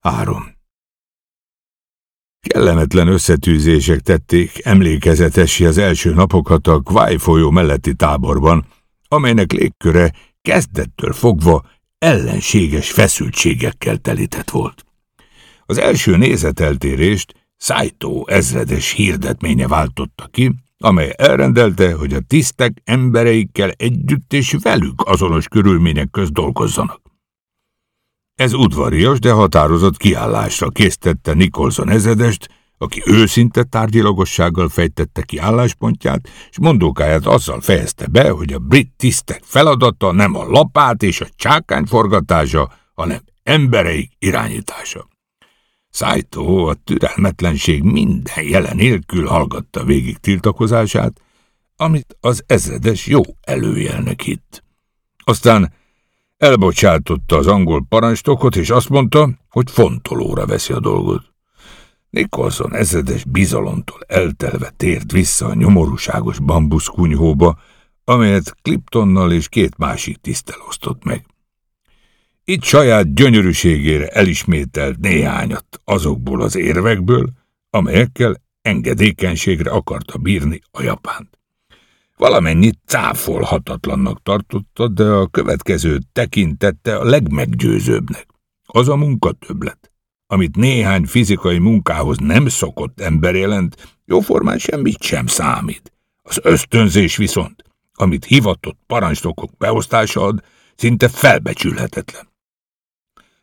Három. Kellemetlen összetűzések tették emlékezetesi az első napokat a Kváj folyó melletti táborban, amelynek légköre kezdettől fogva ellenséges feszültségekkel telített volt. Az első nézeteltérést Szájtó ezredes hirdetménye váltotta ki, amely elrendelte, hogy a tisztek embereikkel együtt és velük azonos körülmények közt dolgozzanak. Ez udvarias, de határozott kiállásra késztette Nikolson ezredest, aki őszinte tárgyilagossággal fejtette ki álláspontját, és mondókáját azzal fejezte be, hogy a brit tisztek feladata nem a lapát és a csákány forgatása, hanem embereik irányítása. Szájtó a türelmetlenség minden jelen nélkül hallgatta végig tiltakozását, amit az ezredes jó előjelnek hitt. Aztán elbocsátotta az angol parancsnokot, és azt mondta, hogy fontolóra veszi a dolgot. Nicholson ezredes bizalomtól eltelve tért vissza a nyomorúságos bambuszkunyhóba, amelyet Cliptonnal és két másik tisztel osztott meg. Itt saját gyönyörűségére elismételt néhányat azokból az érvekből, amelyekkel engedékenységre akarta bírni a japánt. Valamennyit cáfolhatatlannak tartotta, de a következő tekintette a legmeggyőzőbbnek. Az a munkatöblet, amit néhány fizikai munkához nem szokott ember jelent, jóformán semmit sem számít. Az ösztönzés viszont, amit hivatott parancsnokok beosztása ad, szinte felbecsülhetetlen.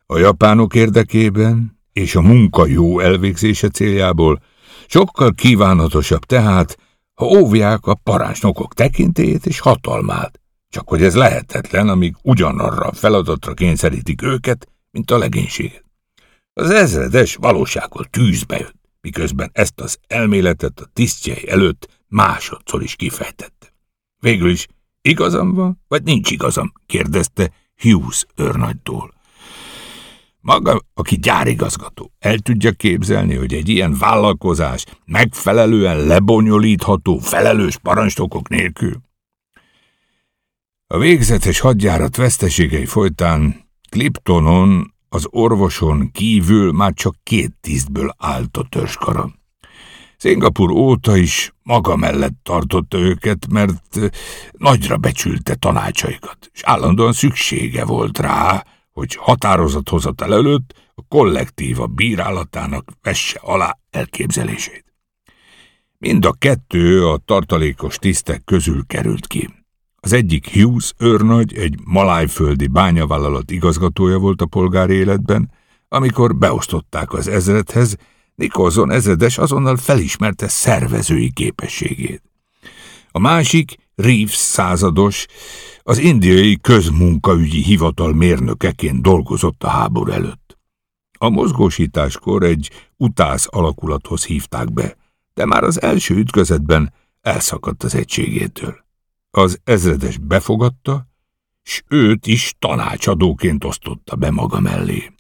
A japánok érdekében és a munka jó elvégzése céljából sokkal kívánatosabb tehát, ha óvják a parancsnokok tekintélyét és hatalmát, csak hogy ez lehetetlen, amíg ugyanarra a feladatra kényszerítik őket, mint a legénységet. Az ezredes valóságos tűzbe jött, miközben ezt az elméletet a tisztjei előtt másodszor is kifejtette. Végül is igazam van, vagy nincs igazam? kérdezte Hughes őrnagytól. Maga, aki gyárigazgató, el tudja képzelni, hogy egy ilyen vállalkozás megfelelően lebonyolítható felelős parancsnokok nélkül? A végzetes hadjárat veszteségei folytán Cliptonon az orvoson kívül már csak két tisztből állt a törzskara. Szingapur óta is maga mellett tartotta őket, mert nagyra becsülte tanácsaikat, és állandóan szüksége volt rá, hogy határozathozatal előtt a kollektíva bírálatának vesse alá elképzelését. Mind a kettő a tartalékos tisztek közül került ki. Az egyik Hughes őrnagy, egy malájföldi bányavállalat igazgatója volt a polgári életben, amikor beosztották az ezredhez, Nikolson ezredes azonnal felismerte szervezői képességét. A másik, Reeves százados, az indiai közmunkaügyi hivatal mérnökeként dolgozott a háború előtt. A mozgósításkor egy utász alakulathoz hívták be, de már az első ütközetben elszakadt az egységétől. Az ezredes befogadta, s őt is tanácsadóként osztotta be maga mellé.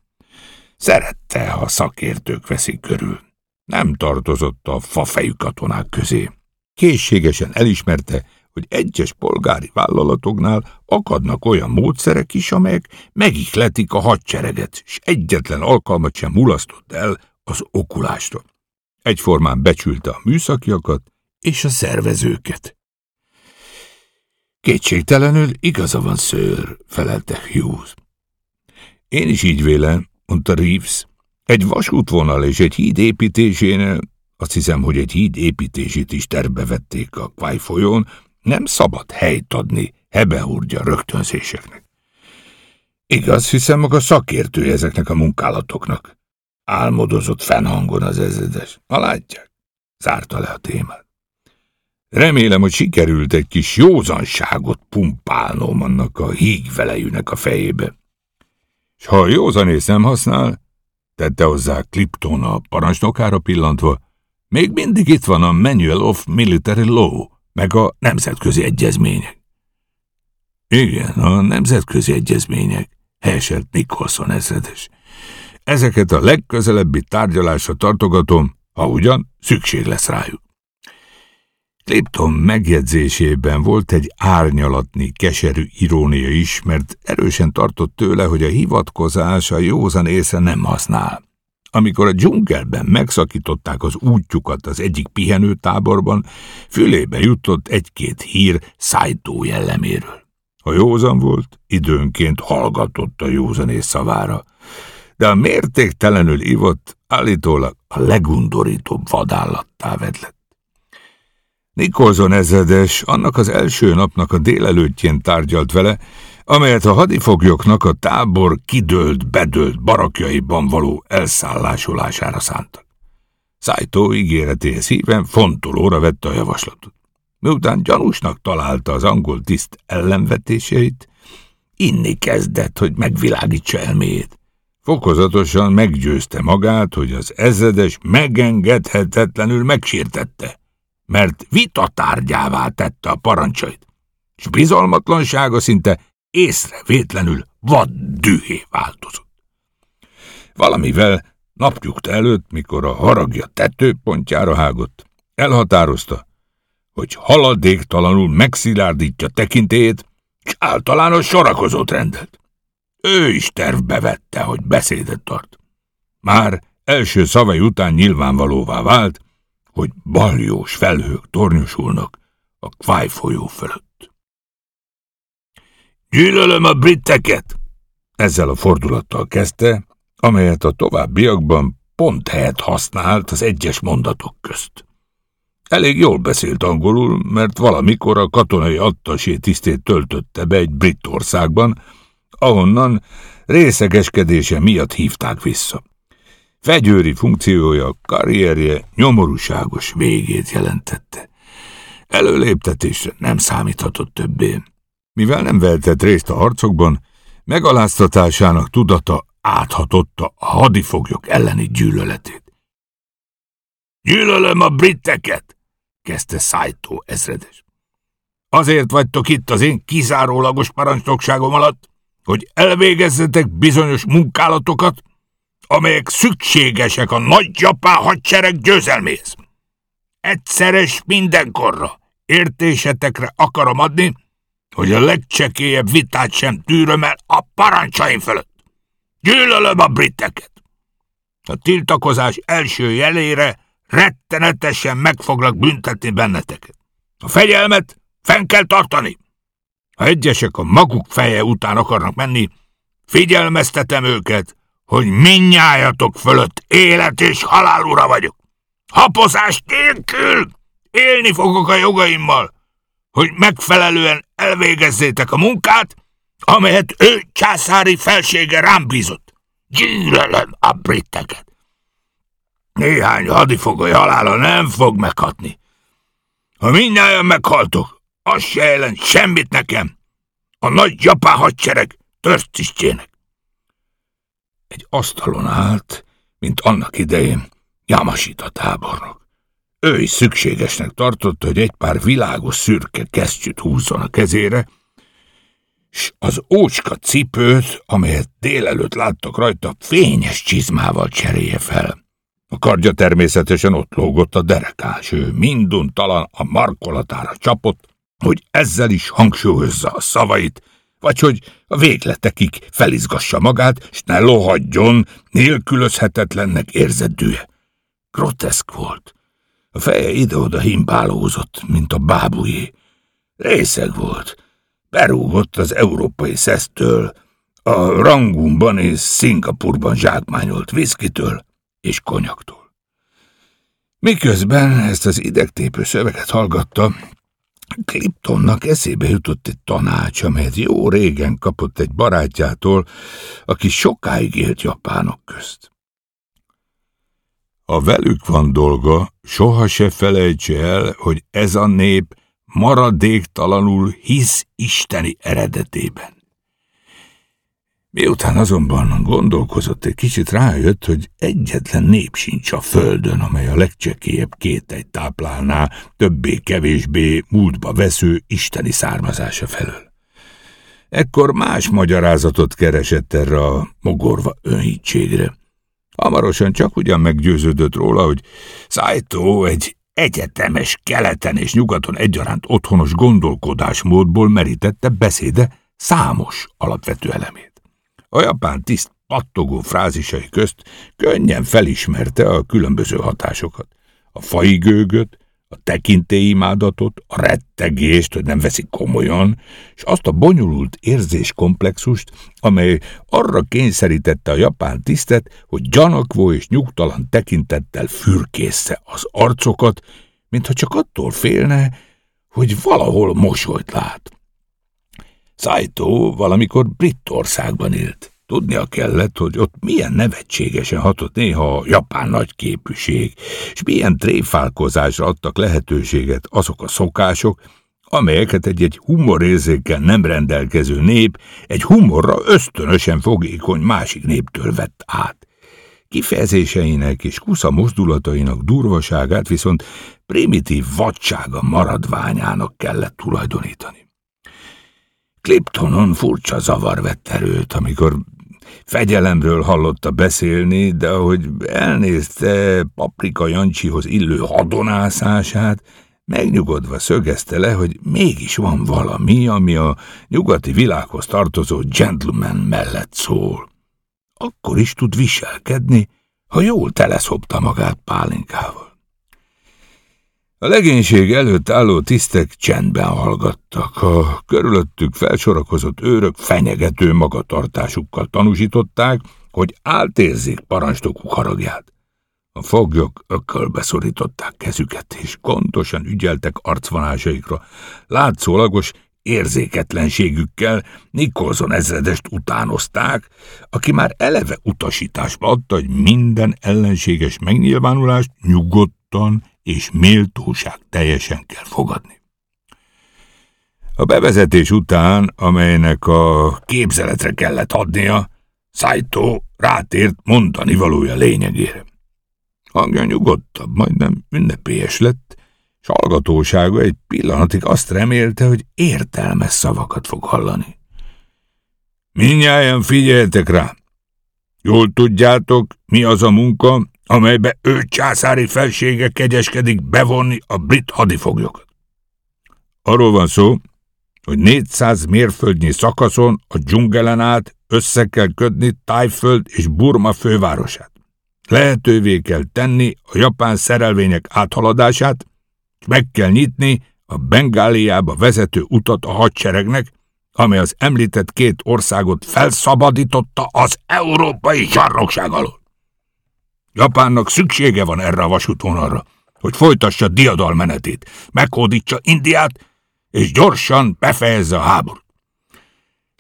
Szerette, ha szakértők veszik körül. Nem tartozott a fafejű katonák közé. Készségesen elismerte, hogy egyes polgári vállalatoknál akadnak olyan módszerek is, amelyek megihletik a hadsereget, és egyetlen alkalmat sem mulasztott el az okulásra. Egyformán becsülte a műszakiakat és a szervezőket. Kétségtelenül igaza van, szőr, felelte Hughes. Én is így vélem, mondta Reeves. Egy vasútvonal és egy híd építésénél, azt hiszem, hogy egy híd építését is terbe vették a Kváj folyón, nem szabad helyt adni hebehúrgya rögtönzéseknek. Igaz, hiszem maga szakértő ezeknek a munkálatoknak. Álmodozott fennhangon az ezredes. Ha látják, zárta le a témát. Remélem, hogy sikerült egy kis józanságot pumpálnom annak a hígvelejűnek a fejébe. S ha a józanész nem használ, tette hozzá Clipton a parancsnokára pillantva, még mindig itt van a Manual of Military Law, meg a nemzetközi egyezmények. Igen, a nemzetközi egyezmények, helyeselt Nicholson ezredes. Ezeket a legközelebbi tárgyalásra tartogatom, ha ugyan szükség lesz rájuk. Clipton megjegyzésében volt egy árnyalatni, keserű irónia is, mert erősen tartott tőle, hogy a hivatkozás a józan észre nem használ. Amikor a dzsungelben megszakították az útjukat az egyik pihenőtáborban, fülébe jutott egy-két hír szájtó jelleméről. Ha józan volt, időnként hallgatott a józanész szavára, de a mértéktelenül ivott állítólag a legundorítóbb vadállattá vedlett. Nikolson ezredes annak az első napnak a délelőttjén tárgyalt vele, amelyet a hadifoglyoknak a tábor kidőlt, bedőlt barakjaiban való elszállásolására szántak. Szájtó ígéretéhez híven fontolóra vette a javaslatot. Miután gyanúsnak találta az angol tiszt ellenvetéseit, inni kezdett, hogy megvilágítsa elméjét. Fokozatosan meggyőzte magát, hogy az ezredes megengedhetetlenül megsértette, mert vitatárgyává tette a parancsait, és bizalmatlansága szinte észrevétlenül vad dühé változott. Valamivel napjukta előtt, mikor a haragja tetőpontjára hágott, elhatározta, hogy haladéktalanul megszilárdítja tekintélyét, és általános sorakozót rendelt. Ő is tervbe vette, hogy beszédet tart. Már első szavai után nyilvánvalóvá vált, hogy baljós felhők tornyosulnak a Kváj folyó fölött. Gyűlölöm a britteket! Ezzel a fordulattal kezdte, amelyet a továbbiakban pont helyet használt az egyes mondatok közt. Elég jól beszélt angolul, mert valamikor a katonai attasé tisztét töltötte be egy brit országban, ahonnan részegeskedése miatt hívták vissza. Fegyőri funkciója, karrierje nyomorúságos végét jelentette. Előléptetésre nem számíthatott többé. Mivel nem vehetett részt a harcokban, megaláztatásának tudata áthatotta a hadifoglyok elleni gyűlöletét. Gyűlölöm a britteket, kezdte Szájtó ezredes. Azért vagytok itt az én kizárólagos parancsnokságom alatt, hogy elvégezzetek bizonyos munkálatokat, amelyek szükségesek a nagy japán hadsereg győzelméhez. Egyszeres mindenkorra értésetekre akarom adni, hogy a legcsekélyebb vitát sem tűröm el a parancsaim fölött. Gyűlölöm a briteket. A tiltakozás első jelére rettenetesen meg foglak büntetni benneteket. A fegyelmet fenn kell tartani. Ha egyesek a maguk feje után akarnak menni, figyelmeztetem őket, hogy minnyájatok fölött élet és halál ura vagyok. Hapozás nélkül élni fogok a jogaimmal, hogy megfelelően elvégezzétek a munkát, amelyet ő császári felsége rám bízott. Gyűlölöm a britteket. Néhány hadifogoly halála nem fog meghatni. Ha mindnyájan meghaltok, az se jelent semmit nekem. A nagy japán hadsereg törtisztjének. Egy asztalon állt, mint annak idején Yamasita tábornok. Ő is szükségesnek tartotta, hogy egy pár világos szürke kesztyűt húzzon a kezére, s az ócska cipőt, amelyet délelőtt láttak rajta, fényes csizmával cserélje fel. A kardja természetesen ott lógott a derekán, s ő minduntalan a markolatára csapott, hogy ezzel is hangsúlyozza a szavait, vagy hogy a végletekig felizgassa magát, s ne lohadjon nélkülözhetetlennek érzett dűje. Groteszk volt. A feje ide-oda himbálózott, mint a bábujé. Részeg volt. Berúgott az európai szesztől, a Rangumban és Szingapurban zsákmányolt viszkitől és konyaktól. Miközben ezt az idegtépő szöveget hallgatta, Cliptonnak eszébe jutott egy tanács, amelyet jó régen kapott egy barátjától, aki sokáig élt japánok közt. Ha velük van dolga, soha se felejtse el, hogy ez a nép maradéktalanul hisz isteni eredetében. Miután azonban gondolkozott egy kicsit, rájött, hogy egyetlen nép sincs a földön, amely a legcsekélyebb egy táplálná, többé-kevésbé múltba vesző isteni származása felől. Ekkor más magyarázatot keresett erre a mogorva önhítségre. Hamarosan csak ugyan meggyőződött róla, hogy Szájtó egy egyetemes keleten és nyugaton egyaránt otthonos gondolkodásmódból merítette beszéde számos alapvető elemét. A japán tiszt pattogó frázisai közt könnyen felismerte a különböző hatásokat. A fai gőgöt, a tekintélyimádatot, a rettegést, hogy nem veszik komolyan, és azt a bonyolult érzéskomplexust, amely arra kényszerítette a japán tisztet, hogy gyanakvó és nyugtalan tekintettel fürkészze az arcokat, mintha csak attól félne, hogy valahol mosolyt lát. Saito valamikor Brittországban élt. Tudnia kellett, hogy ott milyen nevetségesen hatott néha a japán nagyképűség, és milyen tréfálkozásra adtak lehetőséget azok a szokások, amelyeket egy-egy humorérzékkel nem rendelkező nép egy humorra ösztönösen fogékony másik néptől vett át. Kifejezéseinek és kusza mozdulatainak durvaságát viszont primitív vadsága maradványának kellett tulajdonítani. Cliptonon furcsa zavar vett erőt, amikor Fegyelemről hallotta beszélni, de ahogy elnézte Paprika Jancsihoz illő hadonászását, megnyugodva szögezte le, hogy mégis van valami, ami a nyugati világhoz tartozó gentleman mellett szól. Akkor is tud viselkedni, ha jól teleszopta magát pálinkával. A legénység előtt álló tisztek csendben hallgattak. A körülöttük felsorakozott őrök fenyegető magatartásukkal tanúsították, hogy átérzik parancsnokuk haragját. A foglyok ökölbe szorították kezüket, és gondosan ügyeltek arcvonásaikra. Látszólagos érzéketlenségükkel Nikolson ezredest utánozták, aki már eleve utasításba adta, hogy minden ellenséges megnyilvánulást nyugodtan és méltóság teljesen kell fogadni. A bevezetés után, amelynek a képzeletre kellett adnia, Saito rátért mondani valója lényegére. Hangja nyugodtabb, majdnem ünnepélyes lett, s hallgatósága egy pillanatig azt remélte, hogy értelmes szavakat fog hallani. Minnyáján figyeltek rá. Jól tudjátok, mi az a munka, amelybe ő császári felsége kegyeskedik bevonni a brit hadifoglyokat. Arról van szó, hogy 400 mérföldnyi szakaszon a dzsungelen át össze kell kötni Tájföld és Burma fővárosát. Lehetővé kell tenni a japán szerelvények áthaladását, és meg kell nyitni a Bengáliába vezető utat a hadseregnek, amely az említett két országot felszabadította az európai zsarnokság alól. Japánnak szüksége van erre a vasútvonalra, hogy folytassa diadalmenetét, meghódítsa Indiát, és gyorsan befejezze a háborút.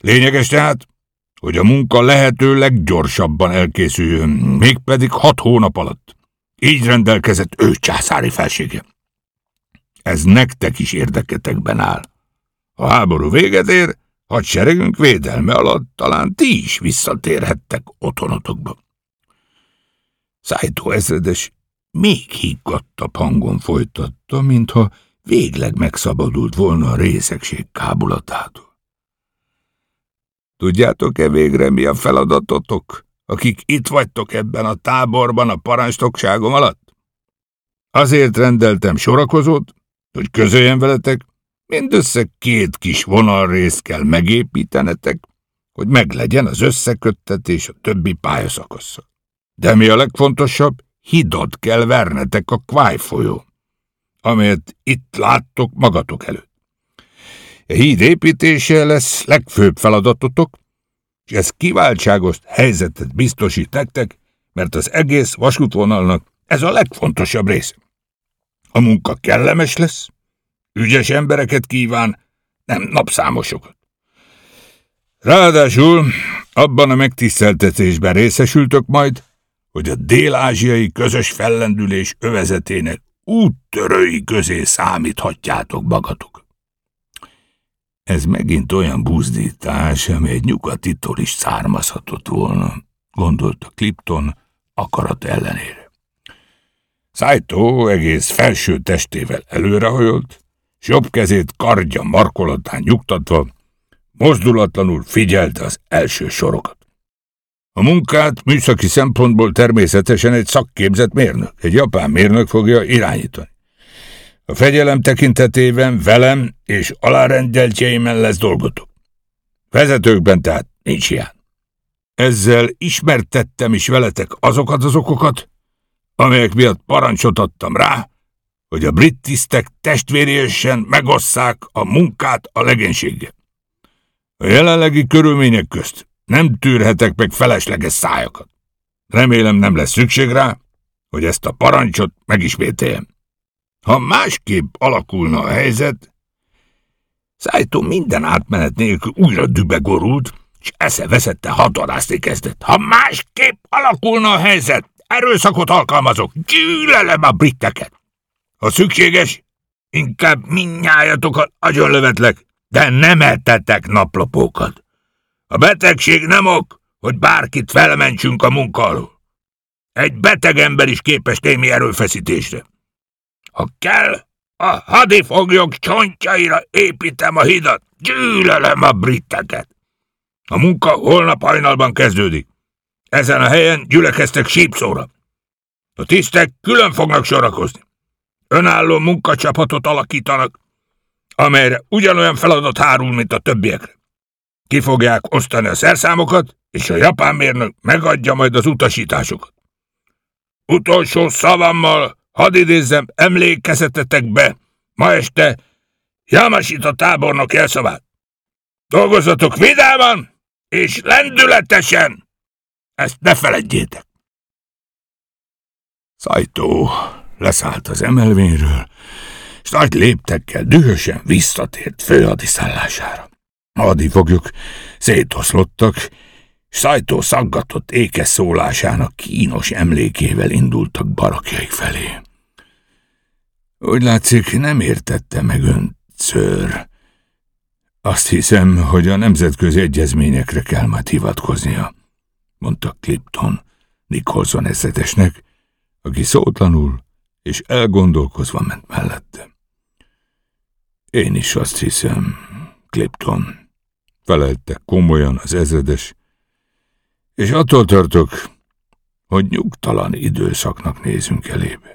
Lényeges tehát, hogy a munka lehető leggyorsabban elkészüljön, mégpedig hat hónap alatt. Így rendelkezett ő császári felsége. Ez nektek is érdeketekben áll. A háború véget ér, hadseregünk védelme alatt talán ti is visszatérhettek otthonotokba. Szájtó ezredes még higgadtabb hangon folytatta, mintha végleg megszabadult volna a részegség kábulatától. Tudjátok-e végre, mi a feladatotok, akik itt vagytok ebben a táborban a parancsnokságom alatt? Azért rendeltem sorakozót, hogy közöljen veletek, mindössze két kis vonalrészt kell megépítenetek, hogy meglegyen az összeköttetés a többi pályaszakasszal. De mi a legfontosabb, hidat kell vernetek a Kváj folyó, amelyet itt láttok magatok előtt. A híd építése lesz legfőbb feladatotok, és ez kiváltságos helyzetet biztosít nektek, mert az egész vasútvonalnak ez a legfontosabb része. A munka kellemes lesz, ügyes embereket kíván, nem napszámosokat. Ráadásul abban a megtiszteltetésben részesültök majd, hogy a dél-ázsiai közös fellendülés övezetének úttörői közé számíthatjátok magatok. Ez megint olyan buzdítás, ami egy nyugatitól is származhatott volna, gondolta Clipton akarat ellenére. Szájtó egész felső testével előrehajolt, s jobb kezét kardja markolatán nyugtatva, mozdulatlanul figyelte az első sorokat. A munkát műszaki szempontból természetesen egy szakképzett mérnök, egy japán mérnök fogja irányítani. A fegyelem tekintetében velem és alárendeltjeimen lesz dolgotok. Vezetőkben tehát nincs hiány. Ezzel ismertettem is veletek azokat az okokat, amelyek miatt parancsot adtam rá, hogy a brit tisztek testvérésen megosszák a munkát a legénységgel. A jelenlegi körülmények közt nem tűrhetek meg felesleges szájakat. Remélem nem lesz szükség rá, hogy ezt a parancsot megismételjem. Ha másképp alakulna a helyzet, Szájtó minden átmenet nélkül újra dübegorult, és esze veszette hadarászni kezdett. Ha másképp alakulna a helyzet, erőszakot alkalmazok, gyűlölem a britteket. Ha szükséges, inkább minnyájatokat agyonlövetlek, de nem ettetek naplopókat. A betegség nem ok, hogy bárkit felmentsünk a munka alól. Egy beteg ember is képes némi erőfeszítésre. Ha kell, a hadifoglyok csontjaira építem a hidat. Gyűlölöm a britteket. A munka holnap hajnalban kezdődik. Ezen a helyen gyülekeztek sípszóra. A tisztek külön fognak sorakozni. Önálló munkacsapatot alakítanak, amelyre ugyanolyan feladat hárul, mint a többiekre. Ki fogják osztani a szerszámokat, és a japán mérnök megadja majd az utasításokat. Utolsó szavammal hadd idézzem emlékezetetekbe ma este Jamasita tábornok elszavát. Dolgozatok vidáman és lendületesen! Ezt ne feledjétek! Szajtó leszállt az emelvényről, és nagy léptekkel dühösen visszatért főhadiszállására. A hadifoglyok szétoszlottak, Szajtó szaggatott ékes szólásának kínos emlékével indultak barakjaik felé. Úgy látszik, nem értette meg ön, ször. Azt hiszem, hogy a nemzetközi egyezményekre kell majd hivatkoznia, mondta Clipton Nicholson eszetesnek, aki szótlanul és elgondolkozva ment mellette. Én is azt hiszem, Clipton, felelte komolyan az ezredes, és attól tartok, hogy nyugtalan időszaknak nézünk elébe.